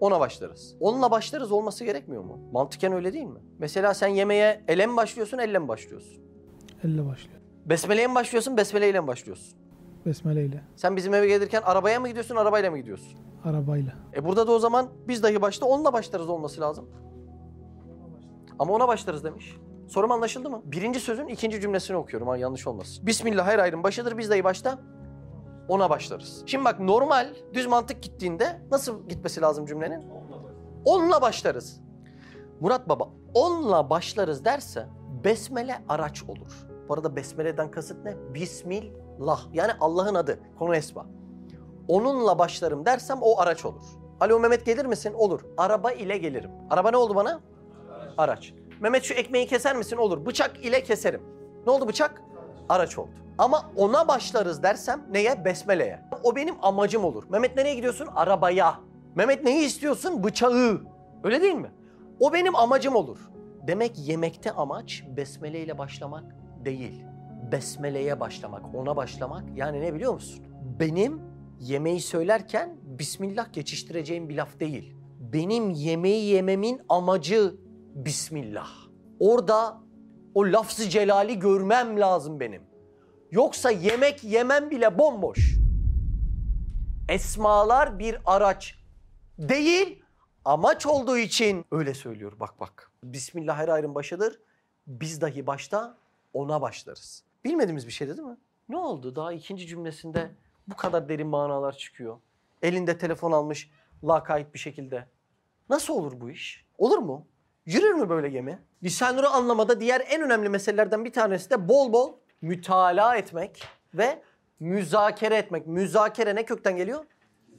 ona başlarız. Onunla başlarız olması gerekmiyor mu? Mantıken öyle değil mi? Mesela sen yemeğe ele mi başlıyorsun, elle mi başlıyorsun? Elle başlıyor. Besmele'ye mi başlıyorsun, besmeleyle mi başlıyorsun? Besmele ile. Sen bizim eve gelirken arabaya mı gidiyorsun, arabayla mı gidiyorsun? Arabayla. E burada da o zaman biz dahi başta onunla başlarız olması lazım. Ama ona başlarız demiş. Sorum anlaşıldı mı? Birinci sözün ikinci cümlesini okuyorum ha yanlış olmasın. Bismillah her ayrın başıdır biz dahi başta ona başlarız. Şimdi bak normal düz mantık gittiğinde nasıl gitmesi lazım cümlenin? Onunla başlarız. Murat Baba onunla başlarız derse besmele araç olur. Bu arada besmeleden kasıt ne? Bismillah yani Allah'ın adı. Konu esma. Onunla başlarım dersem o araç olur. Alo Mehmet gelir misin? Olur. Araba ile gelirim. Araba ne oldu bana? Araç. Mehmet şu ekmeği keser misin? Olur. Bıçak ile keserim. Ne oldu bıçak? Araç oldu. Ama ona başlarız dersem neye? Besmele'ye. O benim amacım olur. Mehmet nereye gidiyorsun? Arabaya. Mehmet neyi istiyorsun? Bıçağı. Öyle değil mi? O benim amacım olur. Demek yemekte amaç besmele ile başlamak değil. Besmele'ye başlamak, ona başlamak. Yani ne biliyor musun? Benim yemeği söylerken Bismillah geçiştireceğim bir laf değil. Benim yemeği yememin amacı Bismillah. Orada o lafzı celali görmem lazım benim. Yoksa yemek yemem bile bomboş. Esmalar bir araç değil, amaç olduğu için öyle söylüyor bak bak. Bismillah her ayrın başıdır. Biz dahi başta ona başlarız. Bilmediğimiz bir şey değil mi? Ne oldu? Daha ikinci cümlesinde bu kadar derin manalar çıkıyor. Elinde telefon almış lakayt bir şekilde. Nasıl olur bu iş? Olur mu? Yürür mü böyle gemi? Lisan-ı Nur'u anlamada diğer en önemli meselelerden bir tanesi de bol bol mütalaa etmek ve müzakere etmek. Müzakere ne kökten geliyor?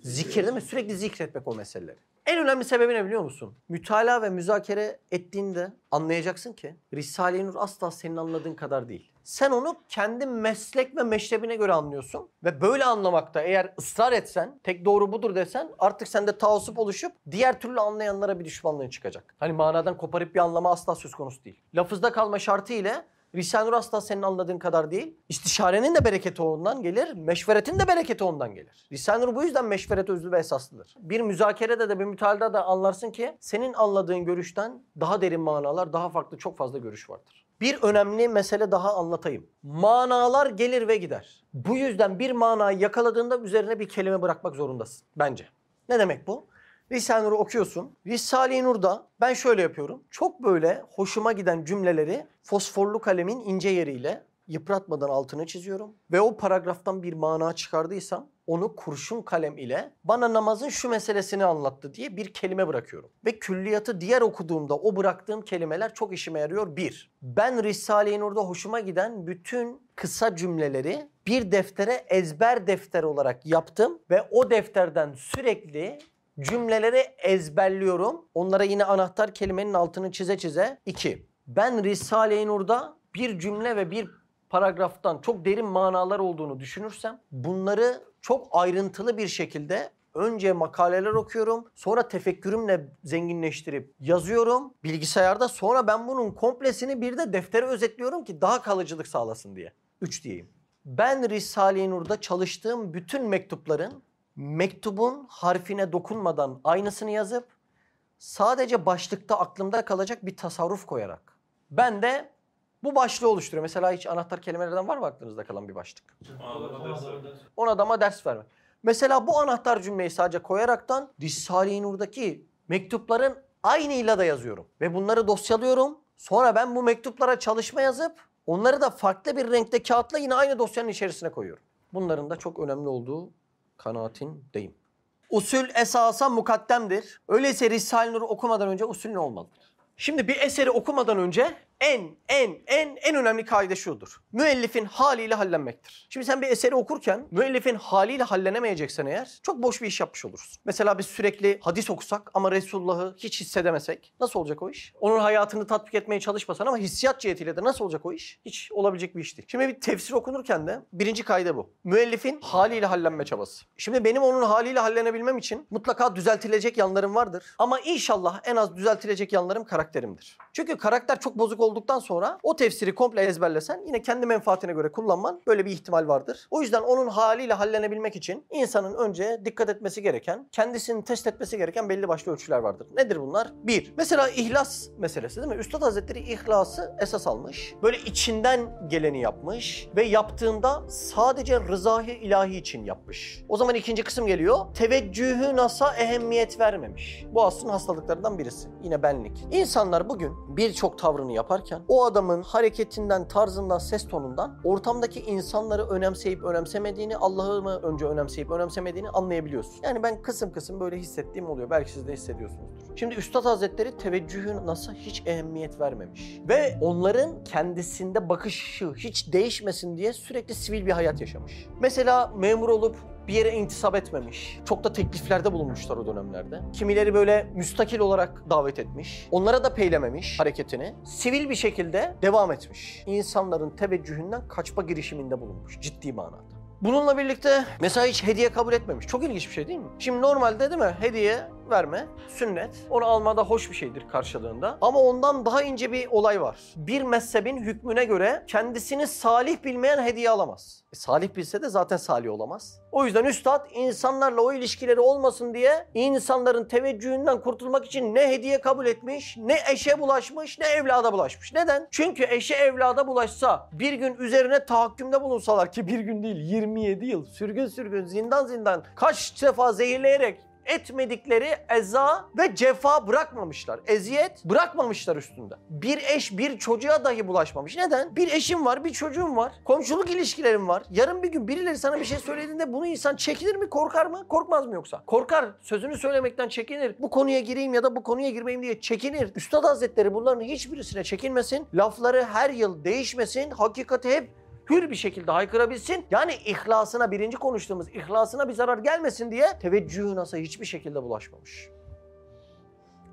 Zikir değil mi? Sürekli zikretmek o meseleleri. En önemli sebebi ne biliyor musun? Mütalaa ve müzakere ettiğinde anlayacaksın ki Risale-i Nur asla senin anladığın kadar değil. Sen onu kendi meslek ve meşrebine göre anlıyorsun. Ve böyle anlamakta eğer ısrar etsen, tek doğru budur desen artık sende taassup oluşup diğer türlü anlayanlara bir düşmanlığın çıkacak. Hani manadan koparıp bir anlama asla söz konusu değil. Lafızda kalma şartı ile Risale-i Nur senin anladığın kadar değil. İstişarenin de bereketi ondan gelir, meşveretin de bereketi ondan gelir. Risale-i Nur bu yüzden meşveret özlü ve esaslıdır. Bir müzakerede de bir mütalada da anlarsın ki senin anladığın görüşten daha derin manalar, daha farklı çok fazla görüş vardır. Bir önemli mesele daha anlatayım. Manalar gelir ve gider. Bu yüzden bir manayı yakaladığında üzerine bir kelime bırakmak zorundasın bence. Ne demek bu? Risale-i Nur'u okuyorsun. Risale-i Nur'da ben şöyle yapıyorum. Çok böyle hoşuma giden cümleleri fosforlu kalemin ince yeriyle yıpratmadan altını çiziyorum. Ve o paragraftan bir mana çıkardıysam onu kurşun kalem ile bana namazın şu meselesini anlattı diye bir kelime bırakıyorum. Ve külliyatı diğer okuduğumda o bıraktığım kelimeler çok işime yarıyor. Bir, ben Risale-i Nur'da hoşuma giden bütün kısa cümleleri bir deftere ezber defter olarak yaptım. Ve o defterden sürekli cümleleri ezberliyorum. Onlara yine anahtar kelimenin altını çize çize. İki, ben Risale-i Nur'da bir cümle ve bir paragraftan çok derin manalar olduğunu düşünürsem bunları çok ayrıntılı bir şekilde önce makaleler okuyorum. Sonra tefekkürümle zenginleştirip yazıyorum bilgisayarda. Sonra ben bunun komplesini bir de deftere özetliyorum ki daha kalıcılık sağlasın diye. Üç diyeyim. Ben Risale-i Nur'da çalıştığım bütün mektupların mektubun harfine dokunmadan aynısını yazıp sadece başlıkta aklımda kalacak bir tasarruf koyarak. Ben de bu başlığı oluşturuyor. Mesela hiç anahtar kelimelerden var mı aklınızda kalan bir başlık? On adama ders vermek. Mesela bu anahtar cümleyi sadece koyaraktan Risale-i Nur'daki mektupların aynıyla da yazıyorum. Ve bunları dosyalıyorum. Sonra ben bu mektuplara çalışma yazıp onları da farklı bir renkte kağıtla yine aynı dosyanın içerisine koyuyorum. Bunların da çok önemli olduğu kanaatindeyim. Usul esasa mukaddemdir. Öyleyse Risale-i Nur'u okumadan önce usul ne olmalıdır? Şimdi bir eseri okumadan önce en en en en önemli kaide şudur. Müellifin haliyle hallenmektir. Şimdi sen bir eseri okurken müellifin haliyle hallenemeyeceksen eğer çok boş bir iş yapmış olursun. Mesela biz sürekli hadis okusak ama Resulullah'ı hiç hissedemesek nasıl olacak o iş? Onun hayatını tatbik etmeye çalışmasan ama hissiyat cihetiyle de nasıl olacak o iş? Hiç olabilecek bir iş değil. Şimdi bir tefsir okunurken de birinci kaide bu. Müellifin haliyle hallenme çabası. Şimdi benim onun haliyle hallenebilmem için mutlaka düzeltilecek yanlarım vardır. Ama inşallah en az düzeltilecek yanlarım karakterimdir. Çünkü karakter çok bozuk olduktan sonra o tefsiri komple ezberlesen yine kendi menfaatine göre kullanman böyle bir ihtimal vardır. O yüzden onun haliyle hallenebilmek için insanın önce dikkat etmesi gereken, kendisini test etmesi gereken belli başlı ölçüler vardır. Nedir bunlar? Bir, mesela ihlas meselesi değil mi? Üstad Hazretleri ihlası esas almış. Böyle içinden geleni yapmış ve yaptığında sadece rızayı ilahi için yapmış. O zaman ikinci kısım geliyor. Teveccühü nasa ehemmiyet vermemiş. Bu aslında hastalıklarından birisi. Yine benlik. İnsanlar bugün birçok tavrını yaparken o adamın hareketinden, tarzından, ses tonundan ortamdaki insanları önemseyip önemsemediğini, Allah'ı mı önce önemseyip önemsemediğini anlayabiliyorsun. Yani ben kısım kısım böyle hissettiğim oluyor. Belki siz de hissediyorsunuzdur. Şimdi Üstad Hazretleri teveccühü nasa hiç ehemmiyet vermemiş. Ve onların kendisinde bakışı hiç değişmesin diye sürekli sivil bir hayat yaşamış. Mesela memur olup bir yere intisap etmemiş. Çok da tekliflerde bulunmuşlar o dönemlerde. Kimileri böyle müstakil olarak davet etmiş. Onlara da peylememiş hareketini. Sivil bir şekilde devam etmiş. İnsanların teveccühünden kaçma girişiminde bulunmuş ciddi manada. Bununla birlikte mesela hiç hediye kabul etmemiş. Çok ilginç bir şey değil mi? Şimdi normalde değil mi hediye verme sünnet. Onu almada hoş bir şeydir karşılığında. Ama ondan daha ince bir olay var. Bir mezhebin hükmüne göre kendisini salih bilmeyen hediye alamaz. E, salih bilse de zaten salih olamaz. O yüzden üstad insanlarla o ilişkileri olmasın diye insanların teveccühünden kurtulmak için ne hediye kabul etmiş, ne eşe bulaşmış, ne evlada bulaşmış. Neden? Çünkü eşe evlada bulaşsa bir gün üzerine tahakkümde bulunsalar ki bir gün değil 27 yıl sürgün sürgün zindan zindan kaç defa zehirleyerek etmedikleri eza ve cefa bırakmamışlar. Eziyet bırakmamışlar üstünde. Bir eş bir çocuğa dahi bulaşmamış. Neden? Bir eşim var, bir çocuğum var. Komşuluk ilişkilerim var. Yarın bir gün birileri sana bir şey söylediğinde bunu insan çekinir mi, korkar mı? Korkmaz mı yoksa? Korkar. Sözünü söylemekten çekinir. Bu konuya gireyim ya da bu konuya girmeyeyim diye çekinir. Üstad Hazretleri bunların hiçbirisine çekinmesin. Lafları her yıl değişmesin. Hakikati hep hür bir şekilde haykırabilsin. Yani ihlasına birinci konuştuğumuz ihlasına bir zarar gelmesin diye teveccühü nasıl hiçbir şekilde bulaşmamış.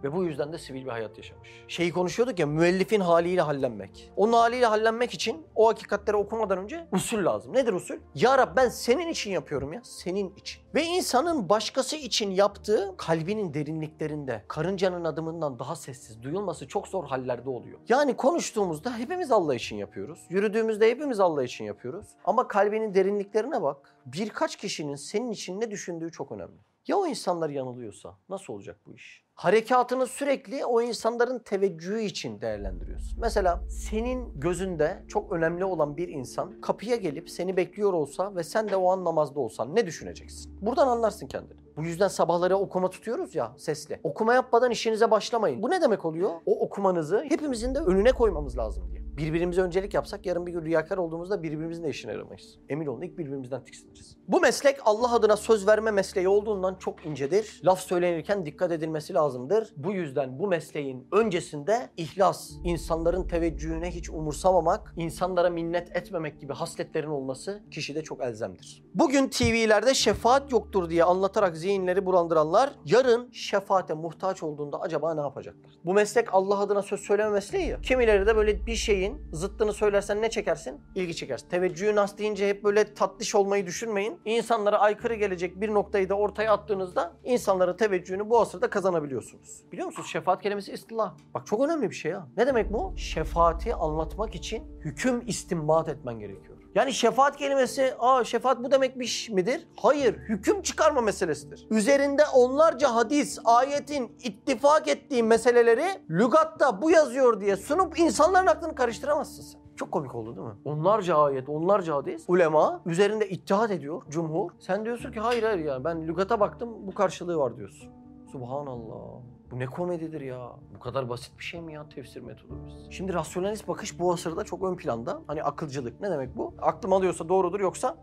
Ve bu yüzden de sivil bir hayat yaşamış. Şeyi konuşuyorduk ya müellifin haliyle hallenmek. Onun haliyle hallenmek için o hakikatleri okumadan önce usul lazım. Nedir usul? Ya Rab ben senin için yapıyorum ya. Senin için. Ve insanın başkası için yaptığı kalbinin derinliklerinde karıncanın adımından daha sessiz duyulması çok zor hallerde oluyor. Yani konuştuğumuzda hepimiz Allah için yapıyoruz. Yürüdüğümüzde hepimiz Allah için yapıyoruz. Ama kalbinin derinliklerine bak. Birkaç kişinin senin için ne düşündüğü çok önemli. Ya o insanlar yanılıyorsa nasıl olacak bu iş? Harekatını sürekli o insanların teveccühü için değerlendiriyorsun. Mesela senin gözünde çok önemli olan bir insan kapıya gelip seni bekliyor olsa ve sen de o an namazda olsan ne düşüneceksin? Buradan anlarsın kendini. Bu yüzden sabahları okuma tutuyoruz ya sesli. Okuma yapmadan işinize başlamayın. Bu ne demek oluyor? O okumanızı hepimizin de önüne koymamız lazım diye. Birbirimize öncelik yapsak yarın bir gün riyakar olduğumuzda birbirimizin de işine yaramayız. Emin olun ilk birbirimizden tiksiniriz. Bu meslek Allah adına söz verme mesleği olduğundan çok incedir. Laf söylenirken dikkat edilmesi lazımdır. Bu yüzden bu mesleğin öncesinde ihlas, insanların teveccühüne hiç umursamamak, insanlara minnet etmemek gibi hasletlerin olması kişide çok elzemdir. Bugün TV'lerde şefaat yoktur diye anlatarak zihinleri bulandıranlar yarın şefaate muhtaç olduğunda acaba ne yapacaklar? Bu meslek Allah adına söz söyleme mesleği ya. Kimileri de böyle bir şeyin zıttını söylersen ne çekersin? İlgi çekersin. Teveccühü nas deyince hep böyle tatlış olmayı düşünmeyin. İnsanlara aykırı gelecek bir noktayı da ortaya attığınızda insanların teveccühünü bu asırda kazanabiliyorsunuz. Biliyor musunuz? Şefaat kelimesi istilah. Bak çok önemli bir şey ya. Ne demek bu? Şefaati anlatmak için hüküm istinbat etmen gerekiyor. Yani şefaat kelimesi, aa şefaat bu demekmiş midir? Hayır, hüküm çıkarma meselesidir. Üzerinde onlarca hadis, ayetin ittifak ettiği meseleleri lügatta bu yazıyor diye sunup insanların aklını karıştıramazsın sen. Çok komik oldu değil mi? Onlarca ayet, onlarca hadis. Ulema üzerinde ittihat ediyor cumhur. Sen diyorsun ki hayır hayır ya ben lügata baktım bu karşılığı var diyorsun. Subhanallah. Bu ne komedidir ya. Bu kadar basit bir şey mi ya tefsir metodumuz? Şimdi rasyonalist bakış bu asırda çok ön planda. Hani akılcılık. Ne demek bu? Aklım alıyorsa doğrudur yoksa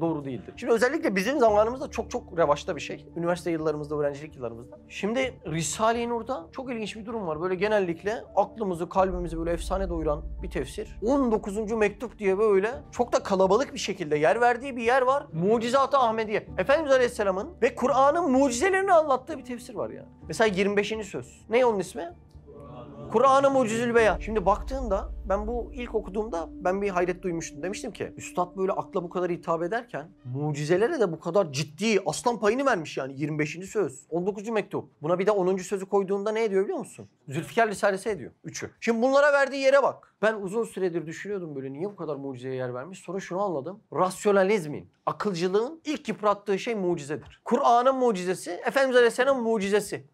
doğru değildir. Şimdi özellikle bizim zamanımızda çok çok revaçta bir şey. Üniversite yıllarımızda, öğrencilik yıllarımızda. Şimdi Risale-i Nur'da çok ilginç bir durum var. Böyle genellikle aklımızı, kalbimizi böyle efsane doyuran bir tefsir. 19. mektup diye böyle çok da kalabalık bir şekilde yer verdiği bir yer var. Mucizat-ı Ahmediye. Efendimiz Aleyhisselam'ın ve Kur'an'ın mucizelerini anlattığı bir tefsir var yani. Mesela 25. söz. Ne onun ismi? Kur'an-ı Mucizül Beyan. Şimdi baktığında ben bu ilk okuduğumda ben bir hayret duymuştum. Demiştim ki üstad böyle akla bu kadar hitap ederken mucizelere de bu kadar ciddi aslan payını vermiş yani 25. söz. 19. mektup. Buna bir de 10. sözü koyduğunda ne ediyor biliyor musun? Zülfikar Risalesi ediyor. Üçü. Şimdi bunlara verdiği yere bak. Ben uzun süredir düşünüyordum böyle niye bu kadar mucizeye yer vermiş. Sonra şunu anladım. Rasyonalizmin, akılcılığın ilk yıprattığı şey mucizedir. Kur'an'ın mucizesi, Efendimiz Aleyhisselam'ın mucizesi.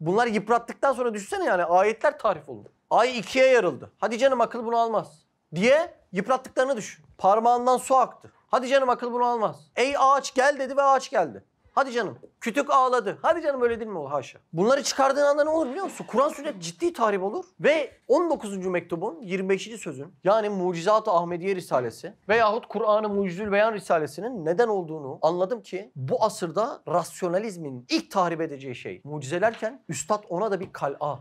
Bunlar yıprattıktan sonra düşünsene yani ayetler tarif oldu. Ay ikiye yarıldı. Hadi canım akıl bunu almaz. Diye yıprattıklarını düşün. Parmağından su aktı. Hadi canım akıl bunu almaz. Ey ağaç gel dedi ve ağaç geldi. Hadi canım. Kütük ağladı. Hadi canım öyle değil mi o haşa. Bunları çıkardığın anda ne olur biliyor musun? Kur'an sünnet ciddi tarif olur. Ve 19. mektubun 25. sözün yani Mucizat-ı Ahmediye Risalesi veyahut Kur'an-ı Mucizül Beyan Risalesi'nin neden olduğunu anladım ki bu asırda rasyonalizmin ilk tahrip edeceği şey mucizelerken Üstad ona da bir kal'a,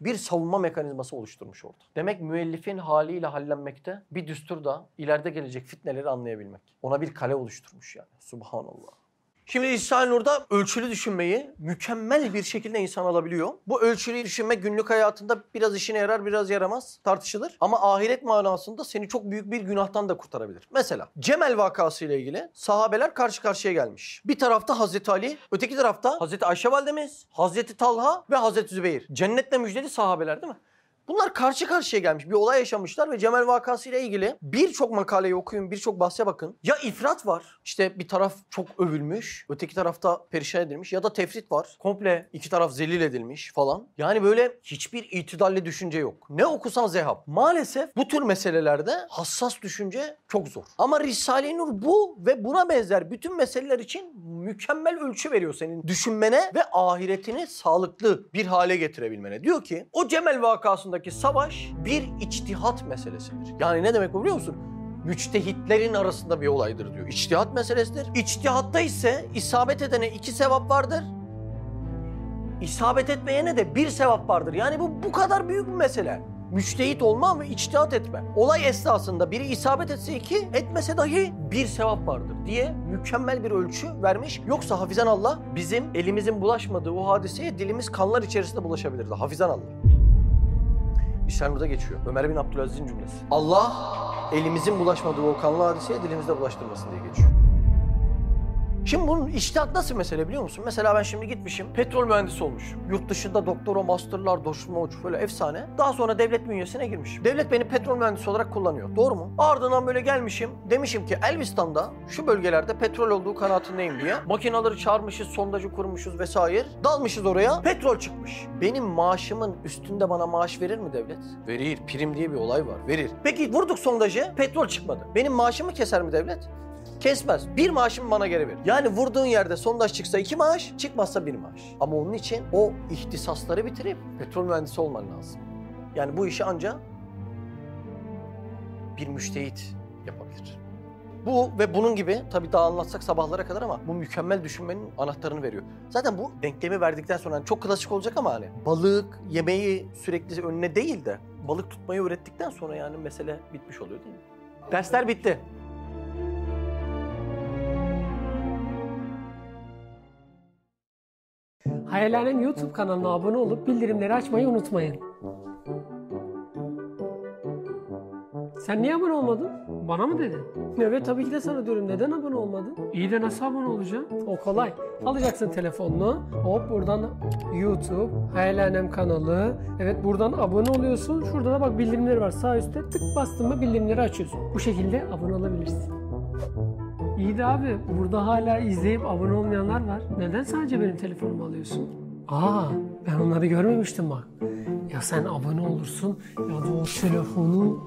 bir savunma mekanizması oluşturmuş orada. Demek müellifin haliyle hallenmekte bir düstur da ileride gelecek fitneleri anlayabilmek. Ona bir kale oluşturmuş yani. Subhanallah. Şimdi İhsan Nur'da ölçülü düşünmeyi mükemmel bir şekilde insan alabiliyor. Bu ölçülü düşünme günlük hayatında biraz işine yarar biraz yaramaz tartışılır. Ama ahiret manasında seni çok büyük bir günahtan da kurtarabilir. Mesela Cemel vakası ile ilgili sahabeler karşı karşıya gelmiş. Bir tarafta Hazreti Ali, öteki tarafta Hazreti Ayşe validemiz, Hazreti Talha ve Hazreti Zübeyir. Cennetle müjdeli sahabeler değil mi? Bunlar karşı karşıya gelmiş bir olay yaşamışlar ve Cemel vakası ile ilgili birçok makaleyi okuyun, birçok bahse bakın. Ya ifrat var, işte bir taraf çok övülmüş, öteki tarafta perişan edilmiş ya da tefrit var. Komple iki taraf zelil edilmiş falan. Yani böyle hiçbir itidalli düşünce yok. Ne okusan zehap. Maalesef bu tür meselelerde hassas düşünce çok zor. Ama Risale-i Nur bu ve buna benzer bütün meseleler için mükemmel ölçü veriyor senin düşünmene ve ahiretini sağlıklı bir hale getirebilmene. Diyor ki o Cemel vakasındaki savaş bir içtihat meselesidir. Yani ne demek bu biliyor musun? Müçtehitlerin arasında bir olaydır diyor. İçtihat meselesidir. İçtihatta ise isabet edene iki sevap vardır. İsabet etmeyene de bir sevap vardır. Yani bu bu kadar büyük bir mesele. Müçtehit olma ve içtihat etme. Olay esnasında biri isabet etse iki, etmese dahi bir sevap vardır diye mükemmel bir ölçü vermiş. Yoksa hafizan Allah bizim elimizin bulaşmadığı o hadiseye dilimiz kanlar içerisinde bulaşabilirdi. Hafizan Allah. İşler burada geçiyor. Ömer bin Abdülaziz'in cümlesi. Allah elimizin bulaşmadığı o kanlı hadiseye dilimizde bulaştırmasın diye geçiyor. Şimdi bunun iştihat nasıl mesele biliyor musun? Mesela ben şimdi gitmişim petrol mühendisi olmuşum. Yurt dışında doktora, masterlar, doşma böyle efsane. Daha sonra devlet bünyesine girmişim. Devlet beni petrol mühendisi olarak kullanıyor. Doğru mu? Ardından böyle gelmişim. Demişim ki Elbistan'da şu bölgelerde petrol olduğu kanaatindeyim diye. Makinaları çağırmışız, sondajı kurmuşuz vesaire. Dalmışız oraya. Petrol çıkmış. Benim maaşımın üstünde bana maaş verir mi devlet? Verir. Prim diye bir olay var. Verir. Peki vurduk sondajı. Petrol çıkmadı. Benim maaşımı keser mi devlet? Kesmez. Bir maaşımı bana geri verir. Yani vurduğun yerde sondaj çıksa iki maaş, çıkmazsa bir maaş. Ama onun için o ihtisasları bitirip petrol mühendisi olman lazım. Yani bu işi ancak bir müştehit yapabilir. Bu ve bunun gibi tabii daha anlatsak sabahlara kadar ama bu mükemmel düşünmenin anahtarını veriyor. Zaten bu denklemi verdikten sonra hani çok klasik olacak ama hani balık yemeği sürekli önüne değil de balık tutmayı öğrettikten sonra yani mesele bitmiş oluyor değil mi? Dersler bitti. Hayalhanem YouTube kanalına abone olup bildirimleri açmayı unutmayın. Sen niye abone olmadın? Bana mı dedin? Evet tabii ki de sana diyorum. Neden abone olmadın? İyi de nasıl abone olacaksın? O kolay. Alacaksın telefonunu. Hop buradan YouTube, Hayalhanem kanalı. Evet buradan abone oluyorsun. Şurada da bak bildirimleri var. Sağ üstte tık bastın mı bildirimleri açıyorsun. Bu şekilde abone olabilirsin. İyi de abi burada hala izleyip abone olmayanlar var. Neden sadece benim telefonumu alıyorsun? Aa ben onları görmemiştim bak. Ya sen abone olursun ya da o telefonu